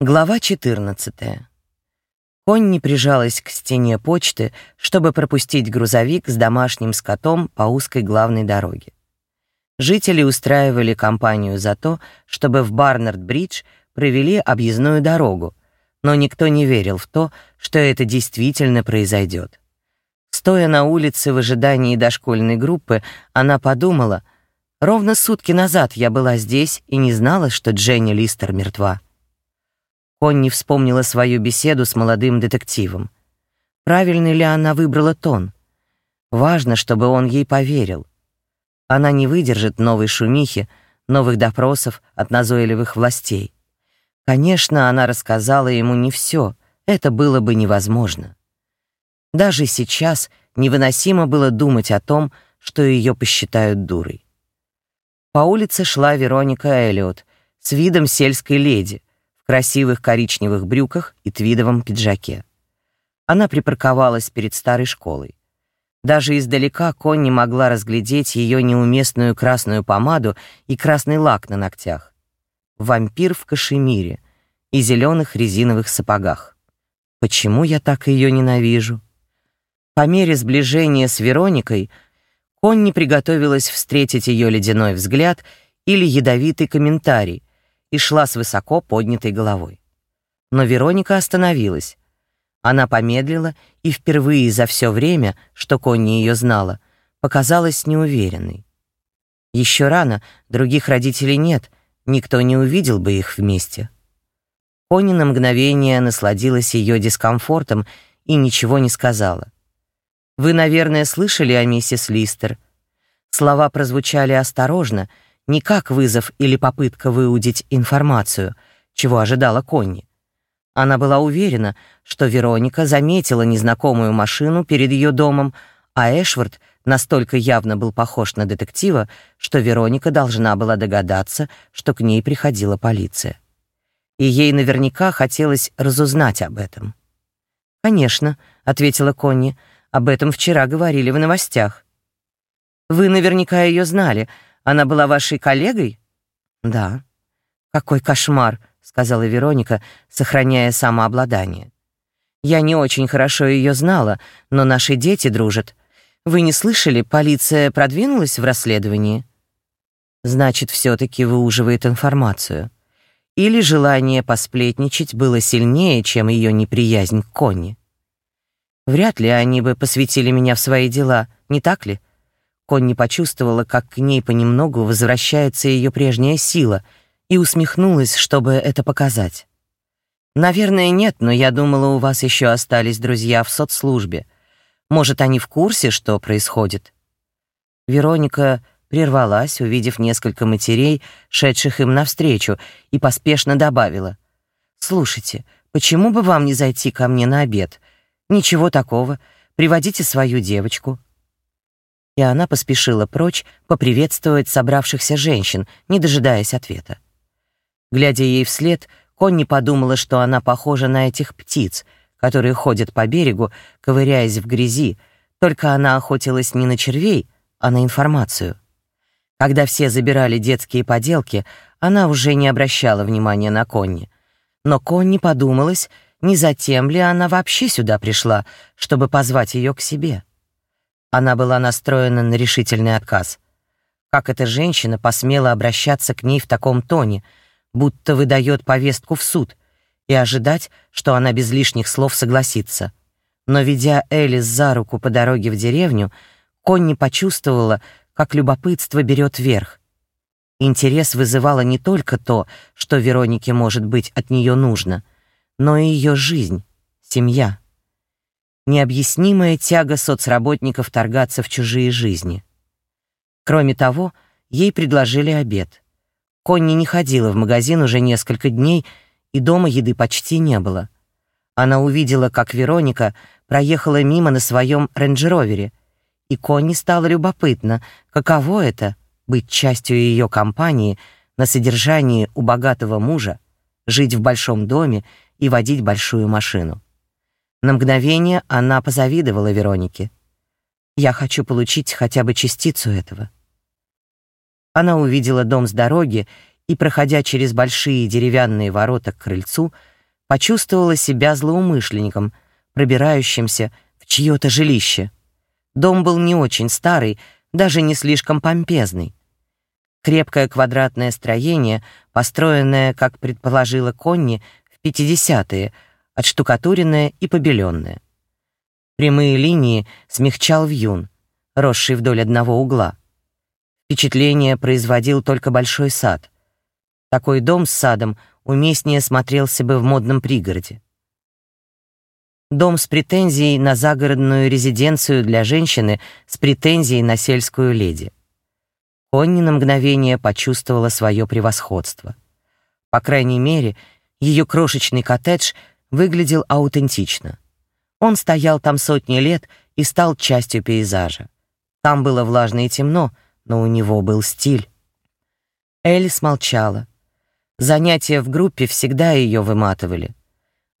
Глава 14. Конни прижалась к стене почты, чтобы пропустить грузовик с домашним скотом по узкой главной дороге. Жители устраивали кампанию за то, чтобы в Барнард-бридж провели объездную дорогу, но никто не верил в то, что это действительно произойдет. Стоя на улице в ожидании дошкольной группы, она подумала, «Ровно сутки назад я была здесь и не знала, что Дженни Листер мертва». Конни вспомнила свою беседу с молодым детективом. Правильный ли она выбрала тон? Важно, чтобы он ей поверил. Она не выдержит новой шумихи, новых допросов от назойливых властей. Конечно, она рассказала ему не все, это было бы невозможно. Даже сейчас невыносимо было думать о том, что ее посчитают дурой. По улице шла Вероника Эллиот с видом сельской леди, в красивых коричневых брюках и твидовом пиджаке. Она припарковалась перед старой школой. Даже издалека Конни могла разглядеть ее неуместную красную помаду и красный лак на ногтях. Вампир в кашемире и зеленых резиновых сапогах. Почему я так ее ненавижу? По мере сближения с Вероникой Конни приготовилась встретить ее ледяной взгляд или ядовитый комментарий, и шла с высоко поднятой головой. Но Вероника остановилась. Она помедлила и впервые за все время, что Конни ее знала, показалась неуверенной. Еще рано, других родителей нет, никто не увидел бы их вместе. Конни на мгновение насладилась ее дискомфортом и ничего не сказала. «Вы, наверное, слышали о миссис Листер?» Слова прозвучали осторожно — не как вызов или попытка выудить информацию, чего ожидала Конни. Она была уверена, что Вероника заметила незнакомую машину перед ее домом, а Эшвард настолько явно был похож на детектива, что Вероника должна была догадаться, что к ней приходила полиция. И ей наверняка хотелось разузнать об этом. «Конечно», — ответила Конни, — «об этом вчера говорили в новостях». «Вы наверняка ее знали», она была вашей коллегой? Да. Какой кошмар, сказала Вероника, сохраняя самообладание. Я не очень хорошо ее знала, но наши дети дружат. Вы не слышали, полиция продвинулась в расследовании? Значит, все таки выуживает информацию. Или желание посплетничать было сильнее, чем ее неприязнь к Конни. Вряд ли они бы посвятили меня в свои дела, не так ли? Конни почувствовала, как к ней понемногу возвращается ее прежняя сила, и усмехнулась, чтобы это показать. «Наверное, нет, но я думала, у вас еще остались друзья в соцслужбе. Может, они в курсе, что происходит?» Вероника прервалась, увидев несколько матерей, шедших им навстречу, и поспешно добавила. «Слушайте, почему бы вам не зайти ко мне на обед? Ничего такого. Приводите свою девочку и она поспешила прочь поприветствовать собравшихся женщин, не дожидаясь ответа. Глядя ей вслед, Конни подумала, что она похожа на этих птиц, которые ходят по берегу, ковыряясь в грязи, только она охотилась не на червей, а на информацию. Когда все забирали детские поделки, она уже не обращала внимания на Конни. Но Конни подумалась, не затем ли она вообще сюда пришла, чтобы позвать ее к себе. Она была настроена на решительный отказ. Как эта женщина посмела обращаться к ней в таком тоне, будто выдает повестку в суд, и ожидать, что она без лишних слов согласится. Но ведя Элис за руку по дороге в деревню, Конни почувствовала, как любопытство берет верх. Интерес вызывало не только то, что Веронике может быть от нее нужно, но и ее жизнь, семья необъяснимая тяга соцработников торгаться в чужие жизни. Кроме того, ей предложили обед. Конни не ходила в магазин уже несколько дней, и дома еды почти не было. Она увидела, как Вероника проехала мимо на своем рейндж-ровере, и Конни стало любопытно, каково это — быть частью ее компании на содержании у богатого мужа, жить в большом доме и водить большую машину. На мгновение она позавидовала Веронике. «Я хочу получить хотя бы частицу этого». Она увидела дом с дороги и, проходя через большие деревянные ворота к крыльцу, почувствовала себя злоумышленником, пробирающимся в чье-то жилище. Дом был не очень старый, даже не слишком помпезный. Крепкое квадратное строение, построенное, как предположила Конни, в 50-е, отштукатуренное и побеленное. Прямые линии смягчал вьюн, росший вдоль одного угла. Впечатление производил только большой сад. Такой дом с садом уместнее смотрелся бы в модном пригороде. Дом с претензией на загородную резиденцию для женщины с претензией на сельскую леди. Конни на мгновение почувствовала свое превосходство. По крайней мере, ее крошечный коттедж выглядел аутентично. Он стоял там сотни лет и стал частью пейзажа. Там было влажно и темно, но у него был стиль. Элис молчала. Занятия в группе всегда ее выматывали.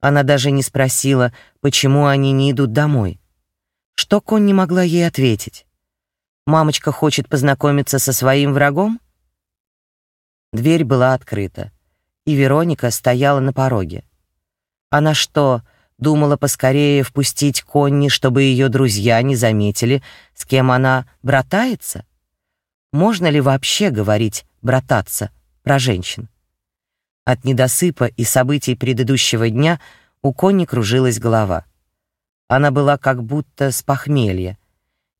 Она даже не спросила, почему они не идут домой. Что Конни могла ей ответить? Мамочка хочет познакомиться со своим врагом? Дверь была открыта, и Вероника стояла на пороге. Она что, думала поскорее впустить Конни, чтобы ее друзья не заметили, с кем она братается? Можно ли вообще говорить «брататься» про женщин? От недосыпа и событий предыдущего дня у Конни кружилась голова. Она была как будто с похмелья,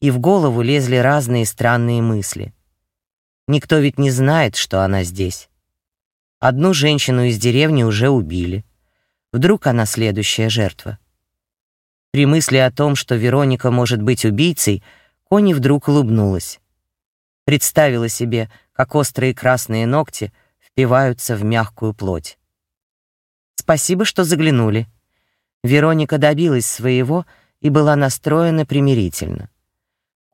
и в голову лезли разные странные мысли. Никто ведь не знает, что она здесь. Одну женщину из деревни уже убили. Вдруг она следующая жертва. При мысли о том, что Вероника может быть убийцей, Конни вдруг улыбнулась. Представила себе, как острые красные ногти — впиваются в мягкую плоть. Спасибо, что заглянули. Вероника добилась своего и была настроена примирительно.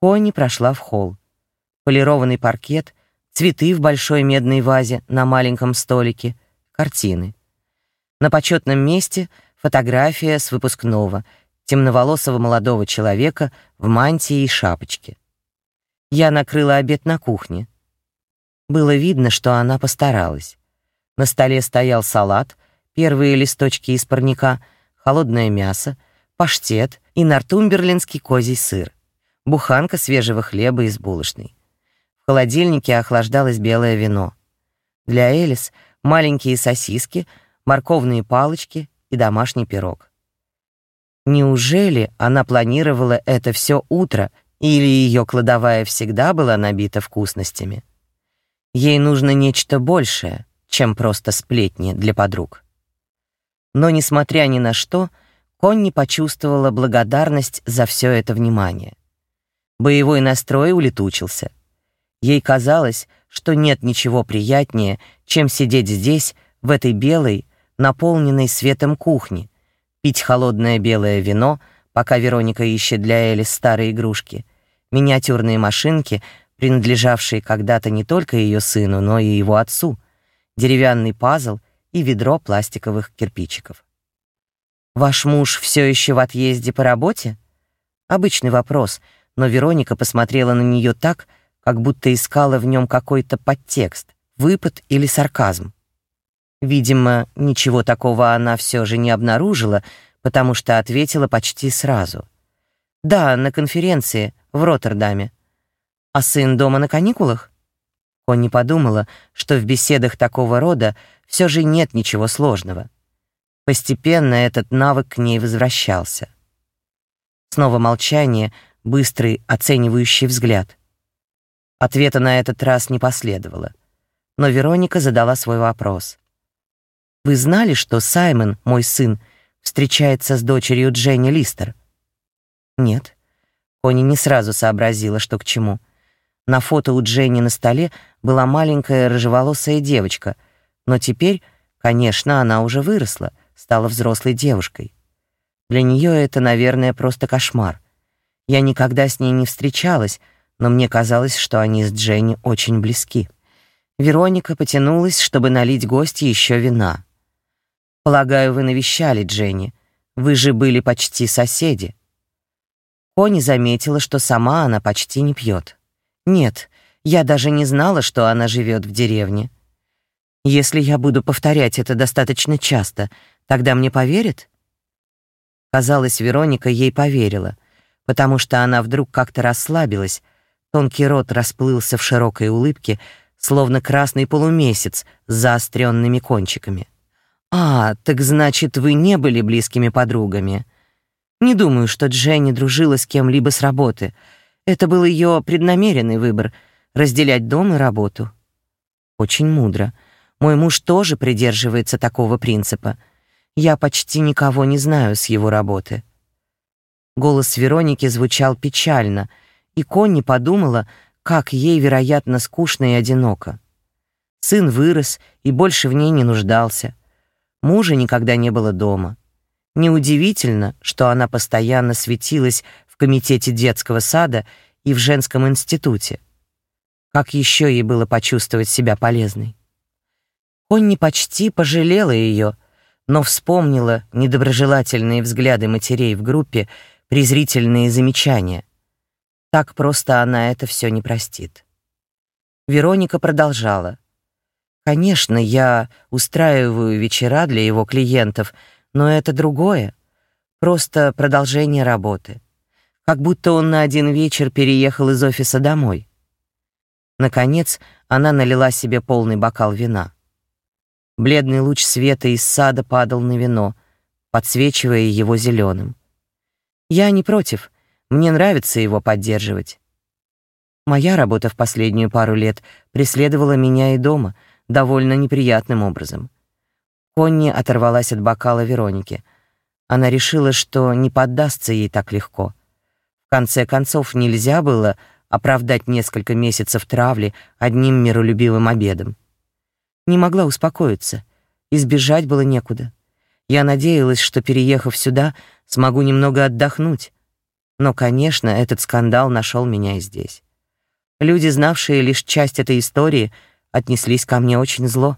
Конни прошла в холл. Полированный паркет, цветы в большой медной вазе на маленьком столике, картины. На почетном месте фотография с выпускного, темноволосого молодого человека в мантии и шапочке. Я накрыла обед на кухне. Было видно, что она постаралась. На столе стоял салат, первые листочки из парника, холодное мясо, паштет и нортумберлинский козий сыр, буханка свежего хлеба из булочной. В холодильнике охлаждалось белое вино. Для Элис маленькие сосиски, морковные палочки и домашний пирог. Неужели она планировала это все утро, или ее кладовая всегда была набита вкусностями? Ей нужно нечто большее, чем просто сплетни для подруг. Но, несмотря ни на что, Конни почувствовала благодарность за все это внимание. Боевой настрой улетучился. Ей казалось, что нет ничего приятнее, чем сидеть здесь, в этой белой, наполненной светом кухне, пить холодное белое вино, пока Вероника ищет для Эли старые игрушки, миниатюрные машинки, принадлежавшие когда-то не только ее сыну, но и его отцу, деревянный пазл и ведро пластиковых кирпичиков. «Ваш муж все еще в отъезде по работе?» Обычный вопрос, но Вероника посмотрела на нее так, как будто искала в нем какой-то подтекст, выпад или сарказм. Видимо, ничего такого она все же не обнаружила, потому что ответила почти сразу. «Да, на конференции в Роттердаме. А сын дома на каникулах? Конни подумала, что в беседах такого рода все же нет ничего сложного. Постепенно этот навык к ней возвращался. Снова молчание, быстрый оценивающий взгляд. Ответа на этот раз не последовало. Но Вероника задала свой вопрос. «Вы знали, что Саймон, мой сын, встречается с дочерью Дженни Листер?» «Нет». Конни не сразу сообразила, что к чему — на фото у Дженни на столе была маленькая рыжеволосая девочка, но теперь, конечно, она уже выросла, стала взрослой девушкой. Для нее это, наверное, просто кошмар. Я никогда с ней не встречалась, но мне казалось, что они с Дженни очень близки. Вероника потянулась, чтобы налить гостю еще вина. «Полагаю, вы навещали Дженни. Вы же были почти соседи». Кони заметила, что сама она почти не пьет. Нет, я даже не знала, что она живет в деревне. Если я буду повторять это достаточно часто, тогда мне поверят? Казалось, Вероника ей поверила, потому что она вдруг как-то расслабилась, тонкий рот расплылся в широкой улыбке, словно красный полумесяц с заостренными кончиками. «А, так значит, вы не были близкими подругами?» «Не думаю, что Дженни дружила с кем-либо с работы. Это был ее преднамеренный выбор — разделять дом и работу». «Очень мудро. Мой муж тоже придерживается такого принципа. Я почти никого не знаю с его работы». Голос Вероники звучал печально, и Конни подумала, как ей, вероятно, скучно и одиноко. Сын вырос и больше в ней не нуждался. Мужа никогда не было дома. Неудивительно, что она постоянно светилась в комитете детского сада и в женском институте. Как еще ей было почувствовать себя полезной? Конни почти пожалела ее, но вспомнила недоброжелательные взгляды матерей в группе, презрительные замечания. Так просто она это все не простит. Вероника продолжала. Конечно, я устраиваю вечера для его клиентов, но это другое. Просто продолжение работы. Как будто он на один вечер переехал из офиса домой. Наконец, она налила себе полный бокал вина. Бледный луч света из сада падал на вино, подсвечивая его зеленым. Я не против, мне нравится его поддерживать. Моя работа в последнюю пару лет преследовала меня и дома — довольно неприятным образом. Конни оторвалась от бокала Вероники. Она решила, что не поддастся ей так легко. В конце концов, нельзя было оправдать несколько месяцев травли одним миролюбивым обедом. Не могла успокоиться, избежать было некуда. Я надеялась, что, переехав сюда, смогу немного отдохнуть. Но, конечно, этот скандал нашел меня и здесь. Люди, знавшие лишь часть этой истории — отнеслись ко мне очень зло.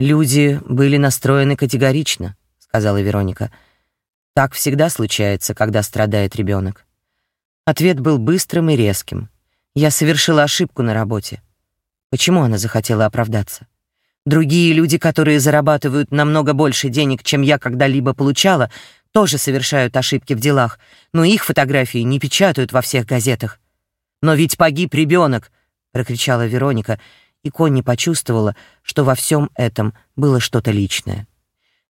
Люди были настроены категорично, сказала Вероника. Так всегда случается, когда страдает ребенок. Ответ был быстрым и резким. Я совершила ошибку на работе. Почему она захотела оправдаться? Другие люди, которые зарабатывают намного больше денег, чем я когда-либо получала, тоже совершают ошибки в делах, но их фотографии не печатают во всех газетах. Но ведь погиб ребенок, прокричала Вероника, и Конни почувствовала, что во всем этом было что-то личное.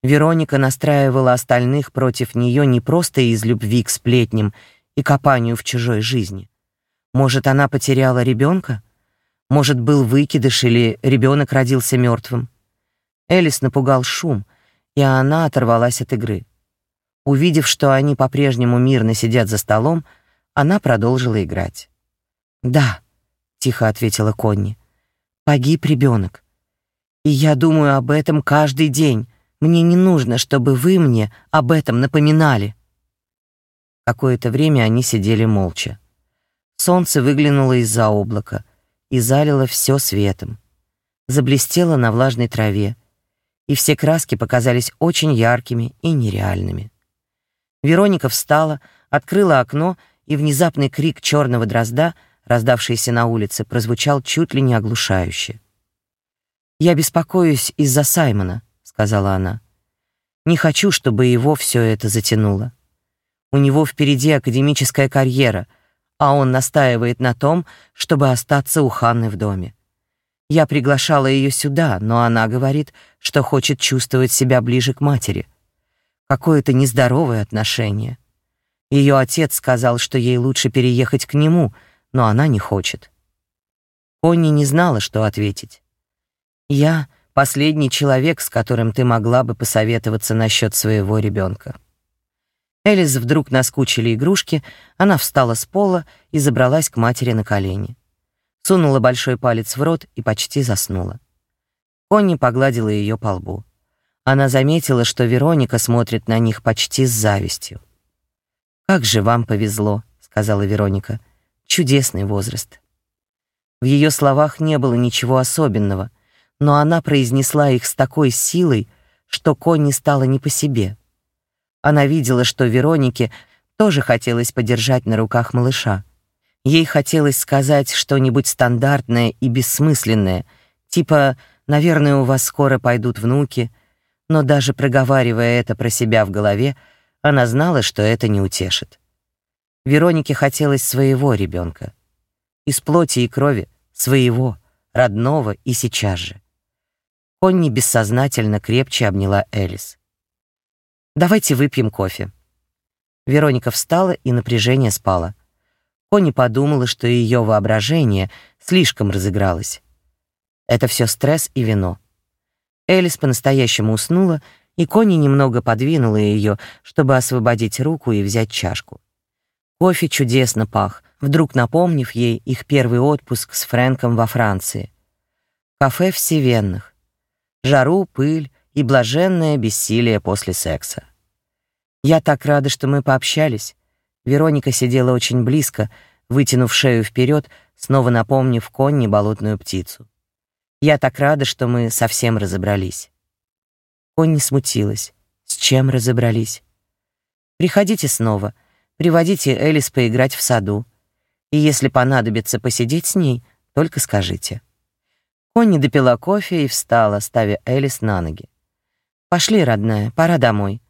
Вероника настраивала остальных против нее не просто из любви к сплетням и копанию в чужой жизни. Может, она потеряла ребенка? Может, был выкидыш или ребенок родился мертвым? Элис напугал шум, и она оторвалась от игры. Увидев, что они по-прежнему мирно сидят за столом, она продолжила играть. Да, тихо ответила Конни. Погиб ребенок. И я думаю об этом каждый день. Мне не нужно, чтобы вы мне об этом напоминали. Какое-то время они сидели молча. Солнце выглянуло из-за облака и залило все светом. Заблестело на влажной траве, и все краски показались очень яркими и нереальными. Вероника встала, открыла окно, и внезапный крик черного дрозда — раздавшийся на улице, прозвучал чуть ли не оглушающе. «Я беспокоюсь из-за Саймона», — сказала она. «Не хочу, чтобы его все это затянуло. У него впереди академическая карьера, а он настаивает на том, чтобы остаться у Ханны в доме. Я приглашала ее сюда, но она говорит, что хочет чувствовать себя ближе к матери. Какое-то нездоровое отношение. Ее отец сказал, что ей лучше переехать к нему — но она не хочет. Конни не знала, что ответить. «Я — последний человек, с которым ты могла бы посоветоваться насчет своего ребенка». Элис вдруг наскучили игрушки, она встала с пола и забралась к матери на колени. Сунула большой палец в рот и почти заснула. Конни погладила ее по лбу. Она заметила, что Вероника смотрит на них почти с завистью. «Как же вам повезло», — сказала Вероника. — чудесный возраст. В ее словах не было ничего особенного, но она произнесла их с такой силой, что Конни стало не по себе. Она видела, что Веронике тоже хотелось подержать на руках малыша. Ей хотелось сказать что-нибудь стандартное и бессмысленное, Типа, наверное, у вас скоро пойдут внуки, но даже проговаривая это про себя в голове, она знала, что это не утешит. Веронике хотелось своего ребенка. Из плоти и крови, своего, родного и сейчас же. Конни бессознательно крепче обняла Элис. «Давайте выпьем кофе». Вероника встала, и напряжение спало. Конни подумала, что ее воображение слишком разыгралось. Это все стресс и вино. Элис по-настоящему уснула, и Конни немного подвинула ее, чтобы освободить руку и взять чашку. Кофе чудесно пах, вдруг напомнив ей их первый отпуск с Фрэнком во Франции. Кафе в Севенных. Жару, пыль и блаженное бессилие после секса. Я так рада, что мы пообщались. Вероника сидела очень близко, вытянув шею вперед, снова напомнив Конни болотную птицу. Я так рада, что мы совсем разобрались. Конни смутилась. С чем разобрались? Приходите снова. Приводите Элис поиграть в саду. И если понадобится посидеть с ней, только скажите. Конни допила кофе и встала, ставя Элис на ноги. Пошли, родная, пора домой.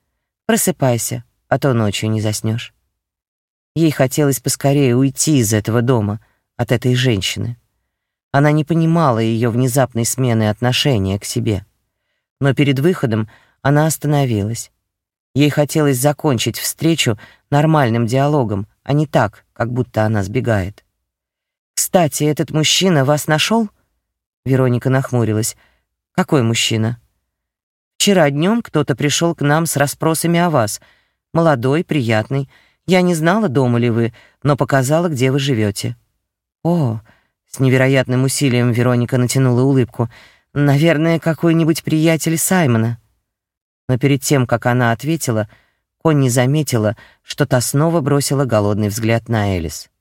Просыпайся, а то ночью не заснешь. Ей хотелось поскорее уйти из этого дома, от этой женщины. Она не понимала ее внезапной смены отношения к себе. Но перед выходом она остановилась. Ей хотелось закончить встречу нормальным диалогом, а не так, как будто она сбегает. «Кстати, этот мужчина вас нашел? Вероника нахмурилась. «Какой мужчина?» «Вчера днем кто-то пришел к нам с расспросами о вас. Молодой, приятный. Я не знала, дома ли вы, но показала, где вы живете. «О, с невероятным усилием Вероника натянула улыбку. «Наверное, какой-нибудь приятель Саймона». Но перед тем, как она ответила, Конни заметила, что та снова бросила голодный взгляд на Элис.